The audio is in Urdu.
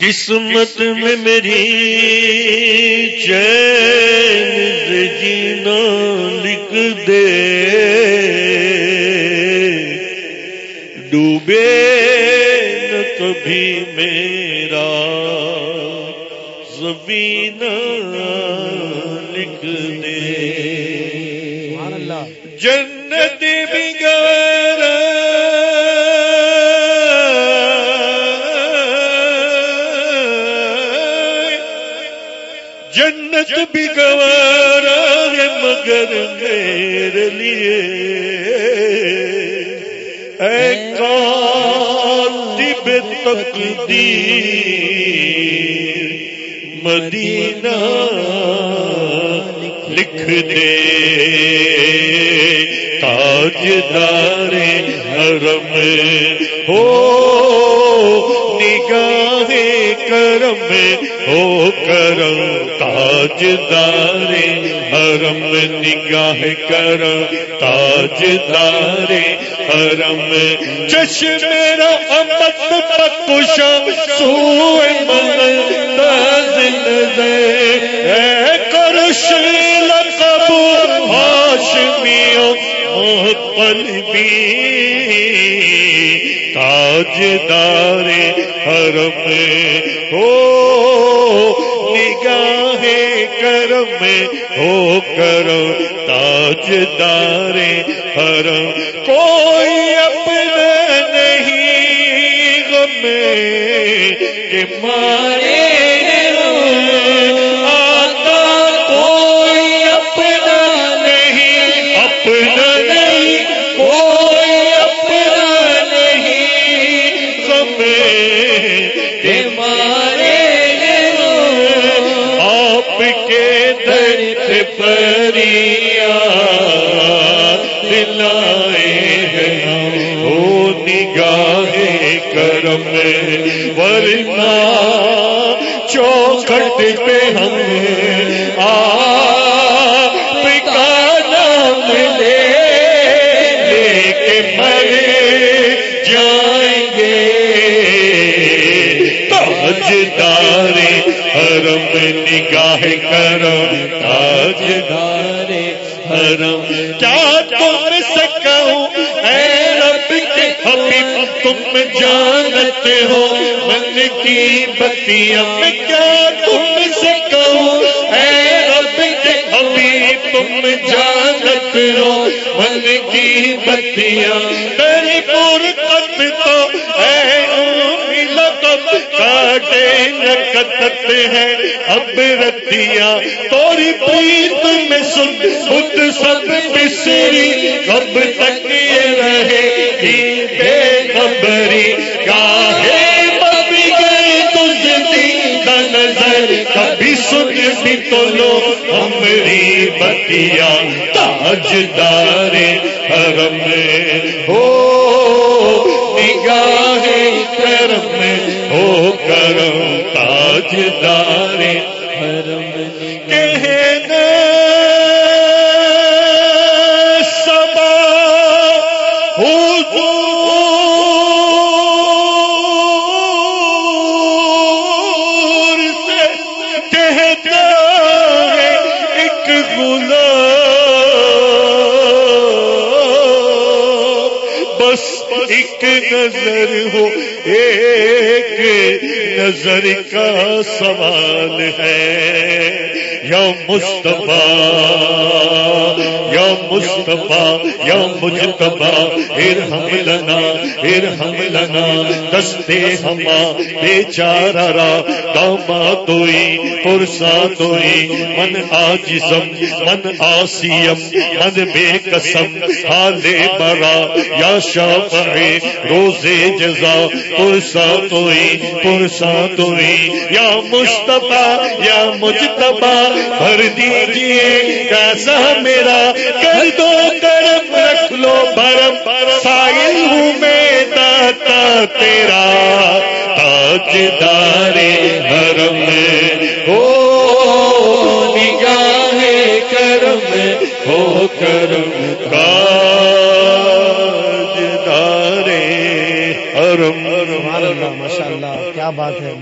قسمت میں میری چین جینا لکھ دے۔ ڈوبے نہ کبھی میرا زمین لکھ دے۔ جنت جنت بھی گوارا ہے مگر میرے لیے۔ اے کاتب تقدیر، مدینہ لکھ دے۔ تاجدار حرم ہو، نگاہ کرم ہو کرم تاجدار حرم نگاہ کرم تاجدار حرم۔ چشم میرا امت پکشا سوئے من تازل دے اے کرش لقب ہاشمیوں تاج دار حرم ہو، نگاہ کرم ہو کرم، تاجدار حرم۔ کوئی اپنا نہیں غم کے مارے۔ آپ کے درد پریا دلائے ہیں او نگاہ کرم ورنہ چوکھٹ پہ ہم آپ کا نام لے لے کے مر جائیں گے۔ تاجدار حرم نگاہ کرم تاجدار حرم۔ کیا تم سکوں اے رب کے حبیب تم جانتے ہو۔ من کی بتیاں میں کیا تم سکوں اے رب کے حبیب، تم جانتے ہو۔ من کی بتیاں، تیری پور قد کاٹے نکتت ہے اب رتیا توری پریت میں سن۔ خود سب بسری، کب تک یہ رہے؟ گی بے خبری؟ کاہے ببی گئے تجھ دین نظر۔ کبھی سن بھی تو لو ہمری بتیا تاجدار حرم ہو، نگاہ کرم تاجدار حرم کہنا سبا غلام بس ایک نظر ہو ایک نظر کا سوال ہے۔ یا مصطفیٰ یا مصطفیٰ، یا مجتبا ارحم لنا ارحم لنا، دستے ہما بیچارہ را، داما توئی، پرسا توئی، من آجزم من آسیم من بے قسم، حالے برا، یا شافع روز جزا، پرسا توئی پرسا توئی، یا مصطفیٰ، یا مجتبا بھر دیجیے کیسا میرا کر دو کرم، رکھ لو برم سائل ہوں میں، داتا تیرا۔ تاجدار حرم۔ ہو نگاہ کرم، ہو کرم۔ تاجدار حرم۔ ماشاء اللہ کیا بات ہے۔